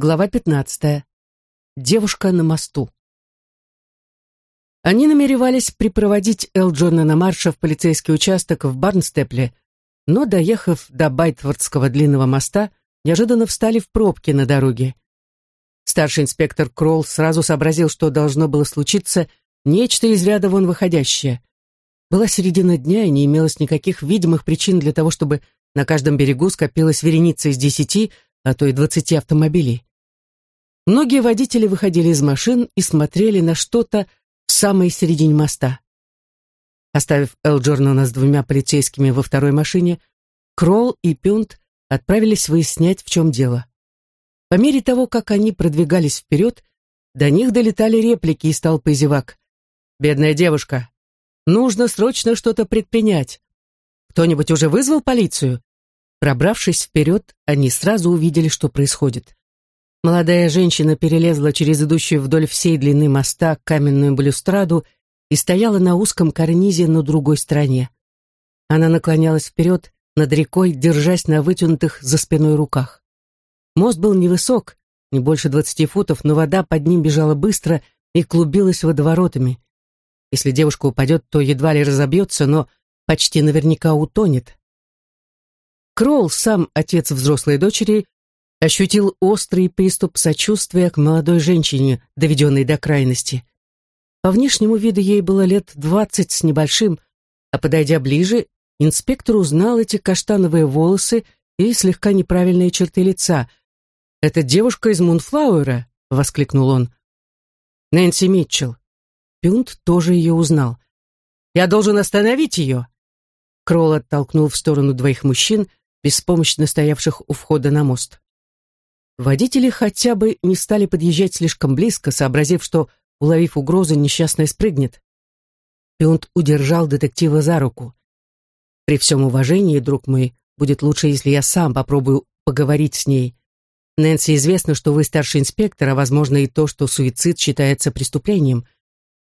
Глава 15. Девушка на мосту. Они намеревались припроводить Элджона Марша в полицейский участок в Барнстепле, но, доехав до Байтвордского длинного моста, неожиданно встали в пробки на дороге. Старший инспектор Кролл сразу сообразил, что должно было случиться нечто из ряда вон выходящее. Была середина дня, и не имелось никаких видимых причин для того, чтобы на каждом берегу скопилась вереница из десяти, а то и двадцати автомобилей. Многие водители выходили из машин и смотрели на что-то в самой середине моста. Оставив Элджорнана с двумя полицейскими во второй машине, Кролл и Пюнт отправились выяснять, в чем дело. По мере того, как они продвигались вперед, до них долетали реплики из толпы зевак. «Бедная девушка! Нужно срочно что-то предпринять! Кто-нибудь уже вызвал полицию?» Пробравшись вперед, они сразу увидели, что происходит. Молодая женщина перелезла через идущую вдоль всей длины моста каменную балюстраду и стояла на узком карнизе на другой стороне. Она наклонялась вперед над рекой, держась на вытянутых за спиной руках. Мост был невысок, не больше двадцати футов, но вода под ним бежала быстро и клубилась водоворотами. Если девушка упадет, то едва ли разобьется, но почти наверняка утонет. Кролл, сам отец взрослой дочери, ощутил острый приступ сочувствия к молодой женщине, доведенной до крайности. По внешнему виду ей было лет двадцать с небольшим, а подойдя ближе, инспектор узнал эти каштановые волосы и слегка неправильные черты лица. «Это девушка из Мунфлауэра?» — воскликнул он. «Нэнси Митчелл». Пюнт тоже ее узнал. «Я должен остановить ее!» Кролл оттолкнул в сторону двоих мужчин, беспомощно стоявших у входа на мост. Водители хотя бы не стали подъезжать слишком близко, сообразив, что, уловив угрозу, несчастная спрыгнет. Пионт удержал детектива за руку. «При всем уважении, друг мой, будет лучше, если я сам попробую поговорить с ней. Нэнси известно, что вы старший инспектор, а, возможно, и то, что суицид считается преступлением.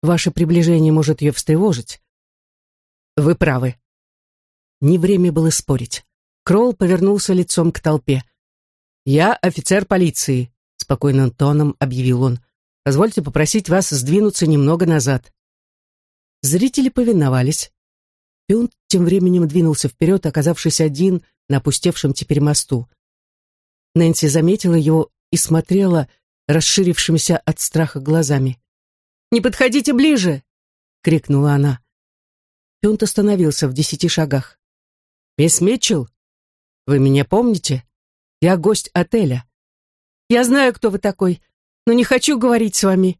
Ваше приближение может ее встревожить». «Вы правы». Не время было спорить. Кролл повернулся лицом к толпе. «Я офицер полиции», — спокойным тоном объявил он. «Позвольте попросить вас сдвинуться немного назад». Зрители повиновались. Пюнт тем временем двинулся вперед, оказавшись один на опустевшем теперь мосту. Нэнси заметила его и смотрела расширившимися от страха глазами. «Не подходите ближе!» — крикнула она. Пюнт остановился в десяти шагах. «Мисс Митчелл, вы меня помните?» Я гость отеля. Я знаю, кто вы такой, но не хочу говорить с вами.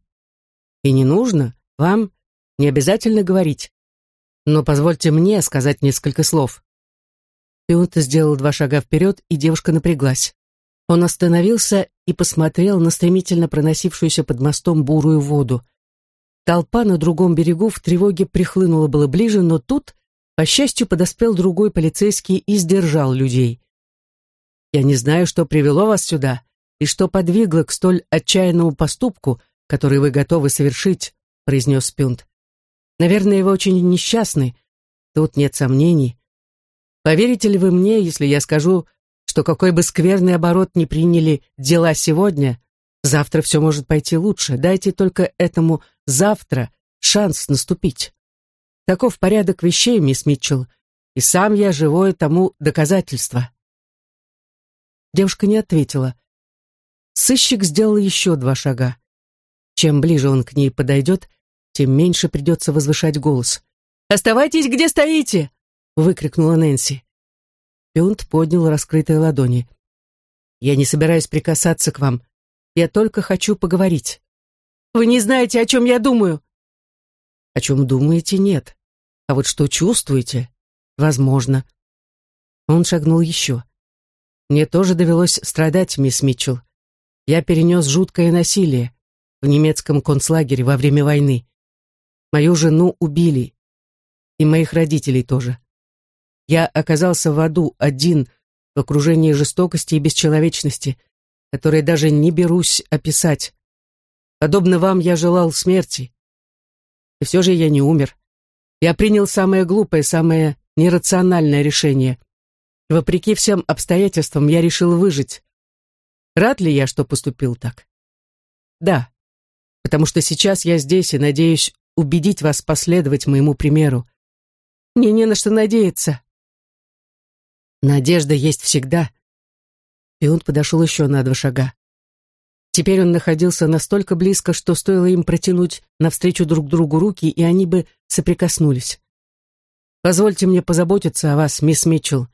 И не нужно, вам не обязательно говорить. Но позвольте мне сказать несколько слов. Пионта сделал два шага вперед, и девушка напряглась. Он остановился и посмотрел на стремительно проносившуюся под мостом бурую воду. Толпа на другом берегу в тревоге прихлынула было ближе, но тут, по счастью, подоспел другой полицейский и сдержал людей. Я не знаю, что привело вас сюда и что подвигло к столь отчаянному поступку, который вы готовы совершить», — произнес Спюнт. «Наверное, вы очень несчастны. Тут нет сомнений. Поверите ли вы мне, если я скажу, что какой бы скверный оборот ни приняли дела сегодня, завтра все может пойти лучше. Дайте только этому завтра шанс наступить. Таков порядок вещей, мисс Митчелл, и сам я живое тому доказательство. Девушка не ответила. Сыщик сделал еще два шага. Чем ближе он к ней подойдет, тем меньше придется возвышать голос. «Оставайтесь, где стоите!» — выкрикнула Нэнси. Пионт поднял раскрытые ладони. «Я не собираюсь прикасаться к вам. Я только хочу поговорить». «Вы не знаете, о чем я думаю!» «О чем думаете, нет. А вот что чувствуете, возможно». Он шагнул еще. Мне тоже довелось страдать, мисс Митчелл. Я перенес жуткое насилие в немецком концлагере во время войны. Мою жену убили. И моих родителей тоже. Я оказался в аду один, в окружении жестокости и бесчеловечности, которые даже не берусь описать. Подобно вам я желал смерти. И все же я не умер. Я принял самое глупое, самое нерациональное решение — Вопреки всем обстоятельствам я решил выжить. Рад ли я, что поступил так? Да, потому что сейчас я здесь и надеюсь убедить вас последовать моему примеру. Мне не на что надеяться. Надежда есть всегда. И он подошел еще на два шага. Теперь он находился настолько близко, что стоило им протянуть навстречу друг другу руки, и они бы соприкоснулись. «Позвольте мне позаботиться о вас, мисс Митчелл.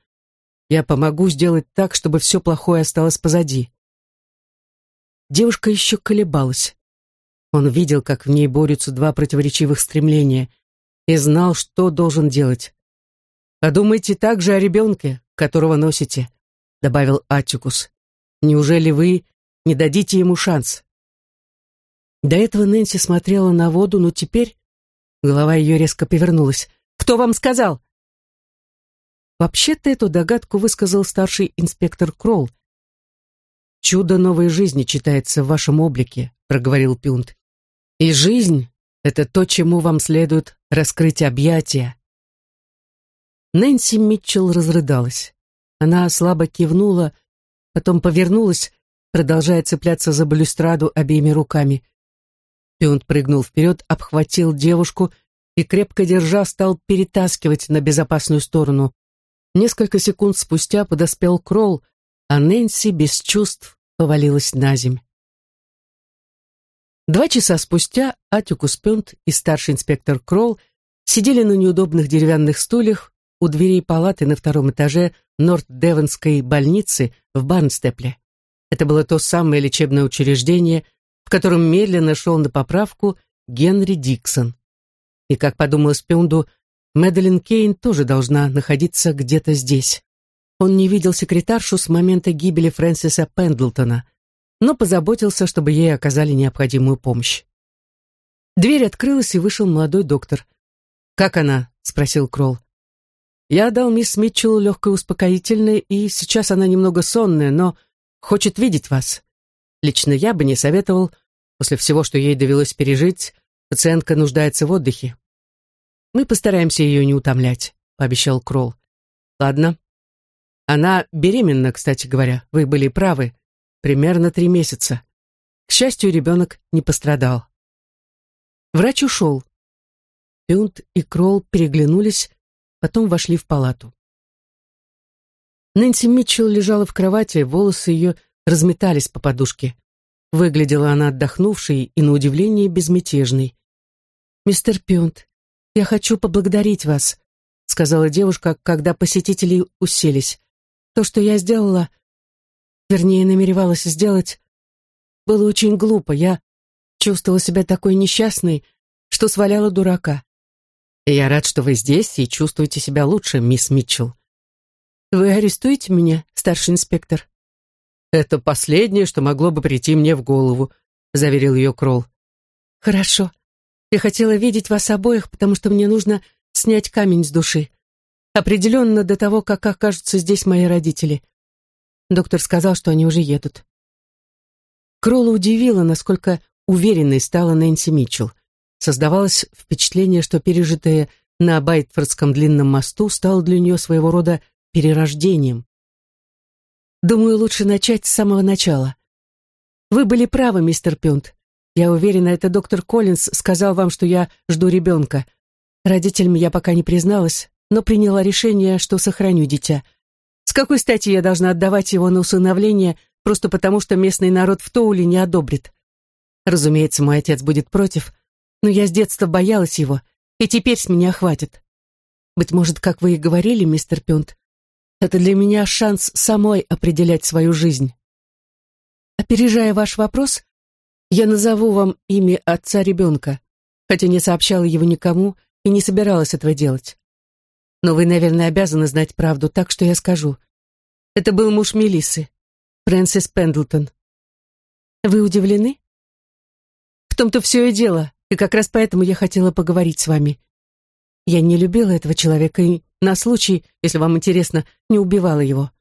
Я помогу сделать так, чтобы все плохое осталось позади». Девушка еще колебалась. Он видел, как в ней борются два противоречивых стремления, и знал, что должен делать. «Подумайте также о ребенке, которого носите», — добавил Атикус. «Неужели вы не дадите ему шанс?» До этого Нэнси смотрела на воду, но теперь голова ее резко повернулась. «Кто вам сказал?» Вообще-то эту догадку высказал старший инспектор Кролл. «Чудо новой жизни читается в вашем облике», — проговорил Пюнт. И жизнь — это то, чему вам следует раскрыть объятия. Нэнси Митчелл разрыдалась. Она слабо кивнула, потом повернулась, продолжая цепляться за балюстраду обеими руками. Пионт прыгнул вперед, обхватил девушку и, крепко держа, стал перетаскивать на безопасную сторону. Несколько секунд спустя подоспел Кролл, а Нэнси без чувств повалилась на земь. Два часа спустя Атюкус Пёнт и старший инспектор Кролл сидели на неудобных деревянных стульях у дверей палаты на втором этаже Норт-Девонской больницы в Барнстепле. Это было то самое лечебное учреждение, в котором медленно шел на поправку Генри Диксон. И, как подумалось Пёнду, Мэдалин Кейн тоже должна находиться где-то здесь. Он не видел секретаршу с момента гибели Фрэнсиса Пендлтона – но позаботился, чтобы ей оказали необходимую помощь. Дверь открылась, и вышел молодой доктор. «Как она?» — спросил Кролл. «Я дал мисс Митчелл легкое успокоительное, и сейчас она немного сонная, но хочет видеть вас. Лично я бы не советовал, после всего, что ей довелось пережить, пациентка нуждается в отдыхе. Мы постараемся ее не утомлять», — пообещал Кролл. «Ладно. Она беременна, кстати говоря, вы были правы примерно три месяца. К счастью, ребенок не пострадал. Врач ушел. Пюнт и Кролл переглянулись, потом вошли в палату. Нэнси Митчелл лежала в кровати, волосы ее разметались по подушке. Выглядела она отдохнувшей и, на удивление, безмятежной. «Мистер Пюнт, я хочу поблагодарить вас», сказала девушка, когда посетители уселись. «То, что я сделала, вернее, намеревалась сделать, было очень глупо. Я чувствовала себя такой несчастной, что сваляла дурака. я рад, что вы здесь и чувствуете себя лучше, мисс Митчелл. Вы арестуете меня, старший инспектор? Это последнее, что могло бы прийти мне в голову, заверил ее Кролл. Хорошо. Я хотела видеть вас обоих, потому что мне нужно снять камень с души. Определенно до того, как окажутся здесь мои родители. Доктор сказал, что они уже едут. Кролла удивило, насколько уверенной стала Нэнси Митчелл. Создавалось впечатление, что пережитое на Байтфордском длинном мосту стало для нее своего рода перерождением. Думаю, лучше начать с самого начала. Вы были правы, мистер Пюнт. Я уверена, это доктор Коллинз сказал вам, что я жду ребенка. Родителям я пока не призналась, но приняла решение, что сохраню дитя — с какой стати я должна отдавать его на усыновление просто потому, что местный народ в Тоуле не одобрит? Разумеется, мой отец будет против, но я с детства боялась его, и теперь с меня хватит. Быть может, как вы и говорили, мистер Пюнт, это для меня шанс самой определять свою жизнь. Опережая ваш вопрос, я назову вам имя отца ребенка, хотя не сообщала его никому и не собиралась этого делать. Но вы, наверное, обязаны знать правду, так что я скажу. Это был муж Мелисы, Фрэнсис Пендлтон. Вы удивлены? В том-то все и дело, и как раз поэтому я хотела поговорить с вами. Я не любила этого человека и на случай, если вам интересно, не убивала его.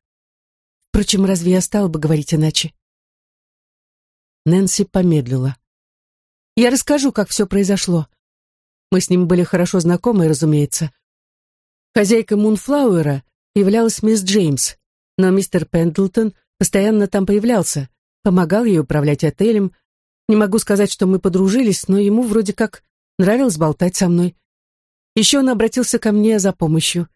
Впрочем, разве я стала бы говорить иначе? Нэнси помедлила. Я расскажу, как все произошло. Мы с ним были хорошо знакомы, разумеется. Хозяйка Мунфлауэра являлась мисс Джеймс, но мистер Пендлтон постоянно там появлялся, помогал ей управлять отелем. Не могу сказать, что мы подружились, но ему вроде как нравилось болтать со мной. Еще он обратился ко мне за помощью.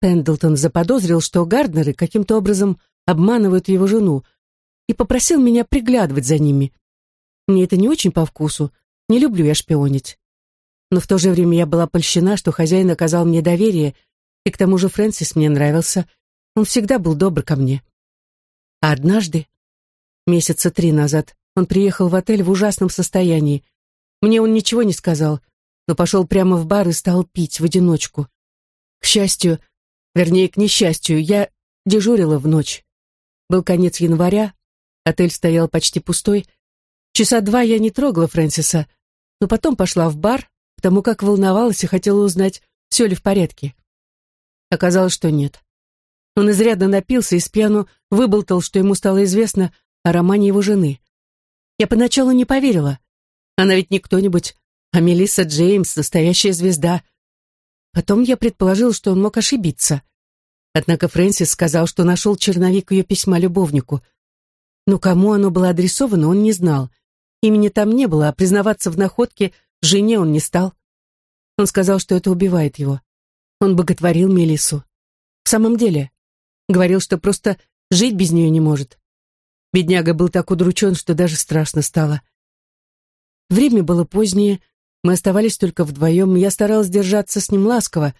Пендлтон заподозрил, что Гарднеры каким-то образом обманывают его жену, и попросил меня приглядывать за ними. Мне это не очень по вкусу, не люблю я шпионить. Но в то же время я была польщена, что хозяин оказал мне доверие, и к тому же Фрэнсис мне нравился, он всегда был добр ко мне. А однажды, месяца три назад, он приехал в отель в ужасном состоянии. Мне он ничего не сказал, но пошел прямо в бар и стал пить в одиночку. К счастью, вернее, к несчастью, я дежурила в ночь. Был конец января, отель стоял почти пустой. Часа два я не трогала Фрэнсиса, но потом пошла в бар, потому как волновалась и хотела узнать, все ли в порядке. Оказалось, что нет. Он изрядно напился и с пьяну выболтал, что ему стало известно о романе его жены. Я поначалу не поверила. Она ведь не кто-нибудь, а Мелисса Джеймс, настоящая звезда. Потом я предположил, что он мог ошибиться. Однако Фрэнсис сказал, что нашел черновик ее письма любовнику. Но кому оно было адресовано, он не знал. Имени там не было, а признаваться в находке жене он не стал. Он сказал, что это убивает его. Он боготворил Мелиссу. В самом деле, Говорил, что просто жить без нее не может. Бедняга был так удручен, что даже страшно стало. Время было позднее, мы оставались только вдвоем, я старалась держаться с ним ласково,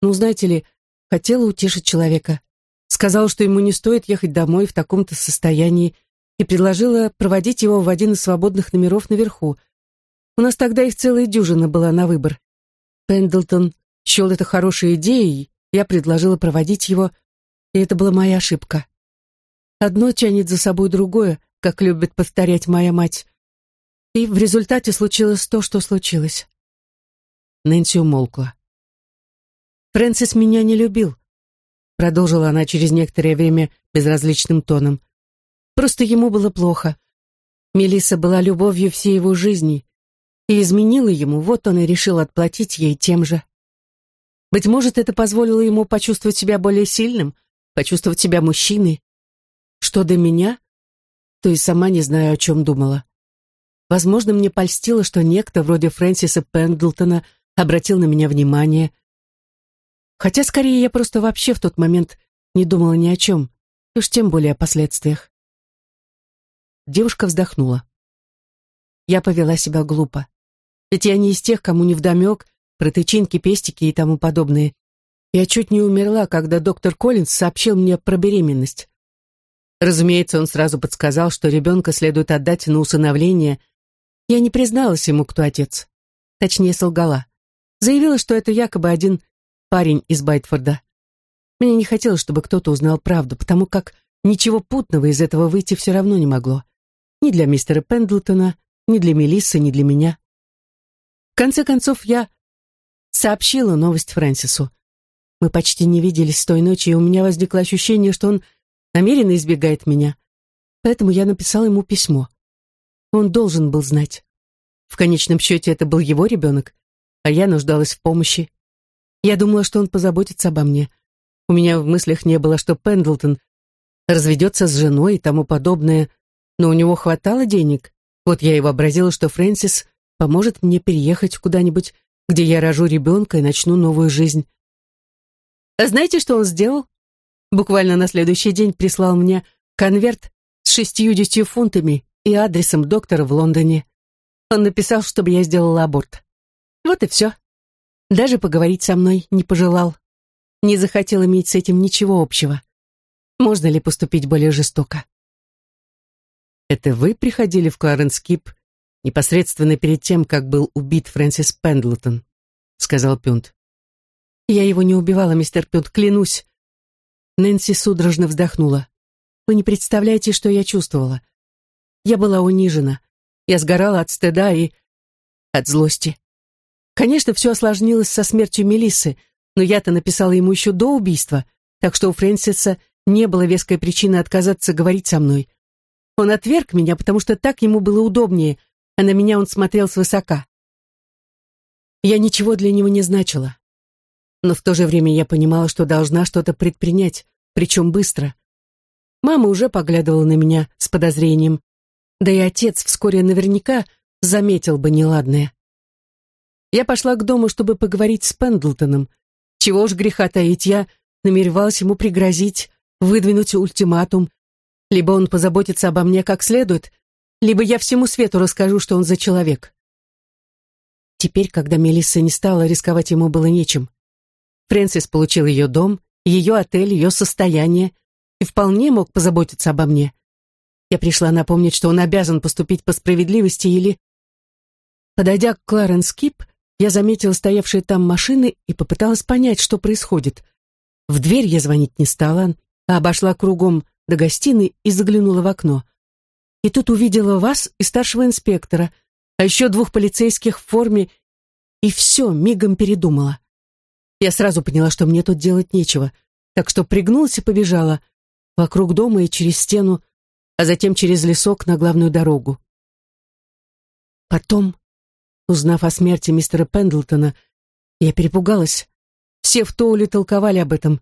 но, знаете ли, хотела утешить человека. Сказала, что ему не стоит ехать домой в таком-то состоянии, и предложила проводить его в один из свободных номеров наверху. У нас тогда их целая дюжина была на выбор. Пендлтон счел это хорошей идеей, я предложила проводить его, и это была моя ошибка. Одно тянет за собой другое, как любит повторять моя мать. И в результате случилось то, что случилось. Нэнси умолкла. «Фрэнсис меня не любил», — продолжила она через некоторое время безразличным тоном. «Просто ему было плохо. Мелисса была любовью всей его жизни, и изменила ему, вот он и решил отплатить ей тем же. Быть может, это позволило ему почувствовать себя более сильным, почувствовать себя мужчиной. Что до меня, то и сама не знаю, о чем думала. Возможно, мне польстило, что некто вроде Фрэнсиса Пендлтона обратил на меня внимание. Хотя, скорее, я просто вообще в тот момент не думала ни о чем, уж тем более о последствиях. Девушка вздохнула. Я повела себя глупо. Ведь я не из тех, кому не вдомек, про тычинки, пестики и тому подобное. Я чуть не умерла, когда доктор Коллинз сообщил мне про беременность. Разумеется, он сразу подсказал, что ребенка следует отдать на усыновление. Я не призналась ему, кто отец. Точнее, солгала. Заявила, что это якобы один парень из Байтфорда. Мне не хотелось, чтобы кто-то узнал правду, потому как ничего путного из этого выйти все равно не могло. Ни для мистера Пендлтона, ни для Мелиссы, ни для меня. В конце концов, я сообщила новость Фрэнсису. Мы почти не виделись с той ночи, и у меня возникло ощущение, что он намеренно избегает меня. Поэтому я написала ему письмо. Он должен был знать. В конечном счете это был его ребенок, а я нуждалась в помощи. Я думала, что он позаботится обо мне. У меня в мыслях не было, что Пендлтон разведется с женой и тому подобное, но у него хватало денег. Вот я и вообразила, что Фрэнсис поможет мне переехать куда-нибудь, где я рожу ребенка и начну новую жизнь. А знаете, что он сделал? Буквально на следующий день прислал мне конверт с шестьюдесятью фунтами и адресом доктора в Лондоне. Он написал, чтобы я сделала аборт. Вот и все. Даже поговорить со мной не пожелал. Не захотел иметь с этим ничего общего. Можно ли поступить более жестоко? Это вы приходили в Кларенс Кип непосредственно перед тем, как был убит Фрэнсис Пендлтон, сказал Пюнт. Я его не убивала, мистер Пют, клянусь. Нэнси судорожно вздохнула. Вы не представляете, что я чувствовала. Я была унижена. Я сгорала от стыда и... от злости. Конечно, все осложнилось со смертью Мелиссы, но я-то написала ему еще до убийства, так что у Фрэнсиса не было веской причины отказаться говорить со мной. Он отверг меня, потому что так ему было удобнее, а на меня он смотрел свысока. Я ничего для него не значила но в то же время я понимала, что должна что-то предпринять, причем быстро. Мама уже поглядывала на меня с подозрением, Да и отец вскоре наверняка заметил бы неладное. Я пошла к дому, чтобы поговорить с Пендлтоном. Чего ж греха таить, я намеревалась ему пригрозить, выдвинуть ультиматум. Либо он позаботится обо мне как следует, либо я всему свету расскажу, что он за человек. Теперь, когда Мелисса не стала, рисковать ему было нечем. Фрэнсис получил ее дом, ее отель, ее состояние и вполне мог позаботиться обо мне. Я пришла напомнить, что он обязан поступить по справедливости или... Подойдя к Кларенс Кип, я заметила стоявшие там машины и попыталась понять, что происходит. В дверь я звонить не стала, а обошла кругом до гостиной и заглянула в окно. И тут увидела вас и старшего инспектора, а еще двух полицейских в форме, и все, мигом передумала. Я сразу поняла, что мне тут делать нечего, так что пригнулась и побежала вокруг дома и через стену, а затем через лесок на главную дорогу. Потом, узнав о смерти мистера Пендлтона, я перепугалась. Все в Тоуле толковали об этом.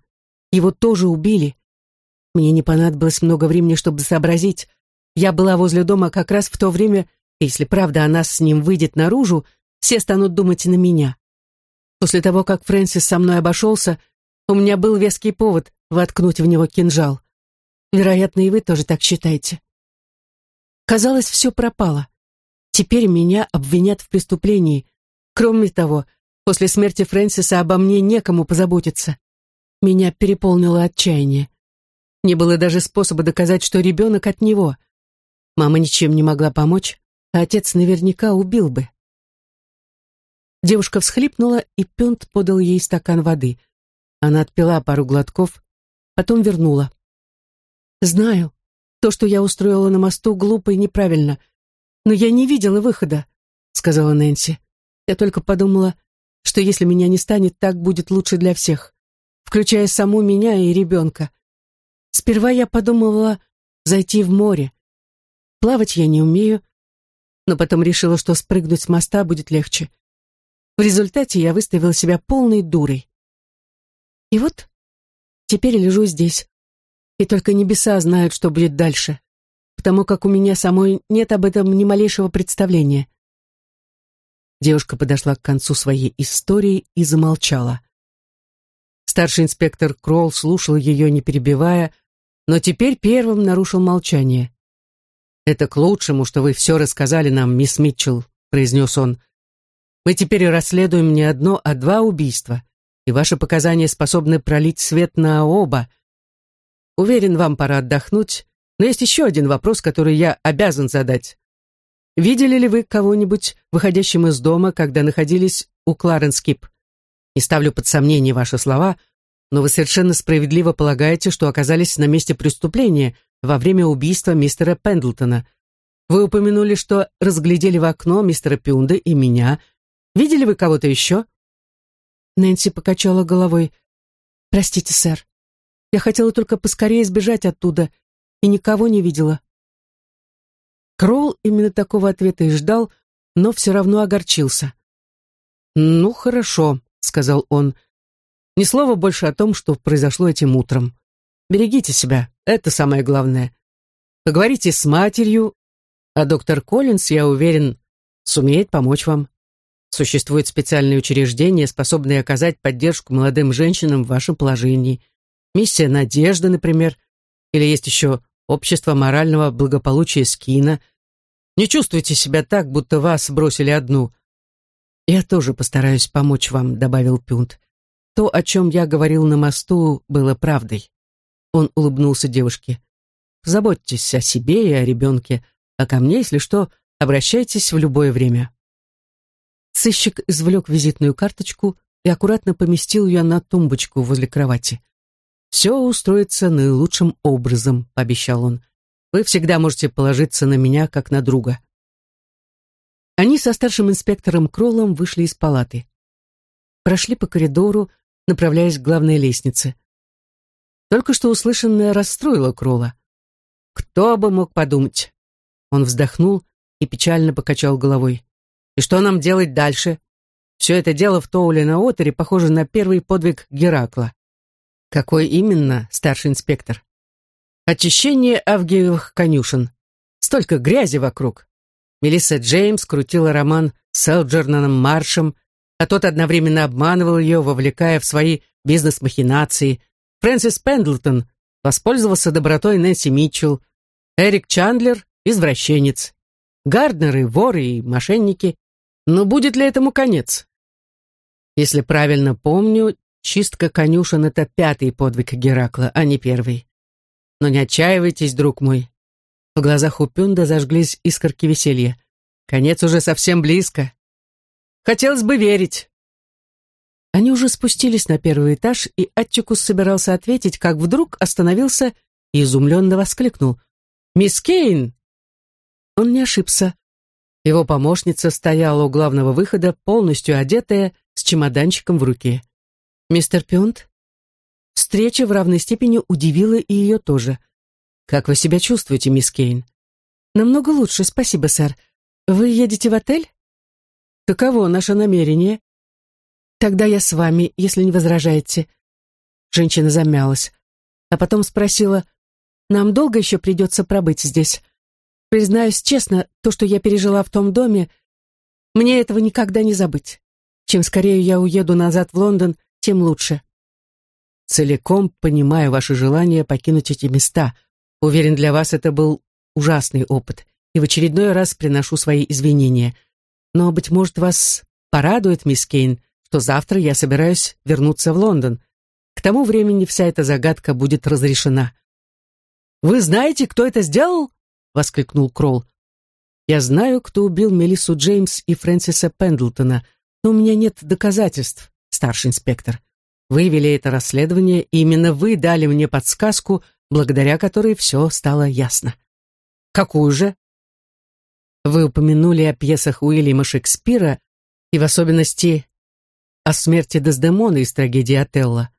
Его тоже убили. Мне не понадобилось много времени, чтобы сообразить. Я была возле дома как раз в то время, если правда о нас с ним выйдет наружу, все станут думать на меня. После того, как Фрэнсис со мной обошелся, у меня был веский повод воткнуть в него кинжал. Вероятно, и вы тоже так считаете. Казалось, все пропало. Теперь меня обвинят в преступлении. Кроме того, после смерти Фрэнсиса обо мне некому позаботиться. Меня переполнило отчаяние. Не было даже способа доказать, что ребенок от него. Мама ничем не могла помочь, а отец наверняка убил бы. Девушка всхлипнула, и Пёнт подал ей стакан воды. Она отпила пару глотков, потом вернула. «Знаю, то, что я устроила на мосту, глупо и неправильно, но я не видела выхода», — сказала Нэнси. «Я только подумала, что если меня не станет, так будет лучше для всех, включая саму меня и ребенка. Сперва я подумывала зайти в море. Плавать я не умею, но потом решила, что спрыгнуть с моста будет легче. В результате я выставила себя полной дурой. И вот теперь лежу здесь. И только небеса знают, что будет дальше, потому как у меня самой нет об этом ни малейшего представления. Девушка подошла к концу своей истории и замолчала. Старший инспектор Кролл слушал ее, не перебивая, но теперь первым нарушил молчание. «Это к лучшему, что вы все рассказали нам, мисс Митчелл», — произнес он. «Мы теперь расследуем не одно, а два убийства, и ваши показания способны пролить свет на оба. Уверен, вам пора отдохнуть, но есть еще один вопрос, который я обязан задать. Видели ли вы кого-нибудь, выходящим из дома, когда находились у Кларенскип? Не ставлю под сомнение ваши слова, но вы совершенно справедливо полагаете, что оказались на месте преступления во время убийства мистера Пендлтона. Вы упомянули, что разглядели в окно мистера Пюнда и меня. Видели вы кого-то еще?» Нэнси покачала головой. «Простите, сэр. Я хотела только поскорее сбежать оттуда и никого не видела». Кроул именно такого ответа и ждал, но все равно огорчился. «Ну, хорошо», — сказал он. «Ни слова больше о том, что произошло этим утром. Берегите себя, это самое главное. Поговорите с матерью, а доктор Коллинс, я уверен, сумеет помочь вам. Существуют специальные учреждения, способные оказать поддержку молодым женщинам в вашем положении. Миссия «Надежда», например, или есть еще Общество морального благополучия Скина. Не чувствуйте себя так, будто вас бросили одну. Я тоже постараюсь помочь вам, добавил Пюнт. То, о чем я говорил на мосту, было правдой. Он улыбнулся девушке. Заботьтесь о себе и о ребенке, а ко мне, если что, обращайтесь в любое время. Сыщик извлек визитную карточку и аккуратно поместил ее на тумбочку возле кровати. «Все устроится наилучшим образом», — пообещал он. «Вы всегда можете положиться на меня, как на друга». Они со старшим инспектором Кроллом вышли из палаты. Прошли по коридору, направляясь к главной лестнице. Только что услышанное расстроило Кролла. «Кто бы мог подумать?» Он вздохнул и печально покачал головой. «И что нам делать дальше? Все это дело в Тоуле на Отере похоже на первый подвиг Геракла». «Какой именно, старший инспектор?» «Очищение авгиевых конюшен. Столько грязи вокруг. Мелисса Джеймс крутила роман с Элджернаном Маршем, а тот одновременно обманывал ее, вовлекая в свои бизнес-махинации. Фрэнсис Пендлтон воспользовался добротой Нэнси Митчелл. Эрик Чандлер — извращенец. Гарднеры, воры и мошенники. Но будет ли этому конец? Если правильно помню, чистка конюшен — это пятый подвиг Геракла, а не первый. Но не отчаивайтесь, друг мой. В глазах у Пюнда зажглись искорки веселья. Конец уже совсем близко. Хотелось бы верить. Они уже спустились на первый этаж, и Аттикус собирался ответить, как вдруг остановился и изумленно воскликнул. «Мисс Кейн!» Он не ошибся. Его помощница стояла у главного выхода, полностью одетая, с чемоданчиком в руке. «Мистер Пюнт?» Встреча в равной степени удивила и ее тоже. «Как вы себя чувствуете, мисс Кейн?» «Намного лучше, спасибо, сэр. Вы едете в отель?» «Таково наше намерение». «Тогда я с вами, если не возражаете». Женщина замялась, а потом спросила, «Нам долго еще придется пробыть здесь?» Признаюсь честно, то, что я пережила в том доме, мне этого никогда не забыть. Чем скорее я уеду назад в Лондон, тем лучше. Целиком понимаю ваше желание покинуть эти места. Уверен, для вас это был ужасный опыт, и в очередной раз приношу свои извинения. Но, быть может, вас порадует, мисс Кейн, что завтра я собираюсь вернуться в Лондон. К тому времени вся эта загадка будет разрешена. «Вы знаете, кто это сделал?» — воскликнул Кролл. «Я знаю, кто убил Мелиссу Джеймс и Фрэнсиса Пендлтона, но у меня нет доказательств, старший инспектор. Вы вели это расследование, и именно вы дали мне подсказку, благодаря которой все стало ясно». «Какую же?» «Вы упомянули о пьесах Уильяма Шекспира и в особенности о смерти Дездемона из трагедии Отелло.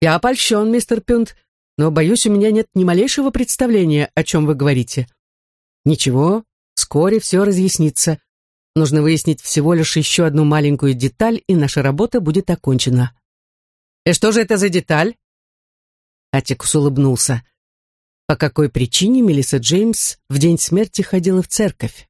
Я опольщен, мистер Пюнт, но, боюсь, у меня нет ни малейшего представления, о чем вы говорите. Ничего, вскоре все разъяснится. Нужно выяснить всего лишь еще одну маленькую деталь, и наша работа будет окончена. И что же это за деталь? Атикус улыбнулся. По какой причине Мелисса Джеймс в день смерти ходила в церковь?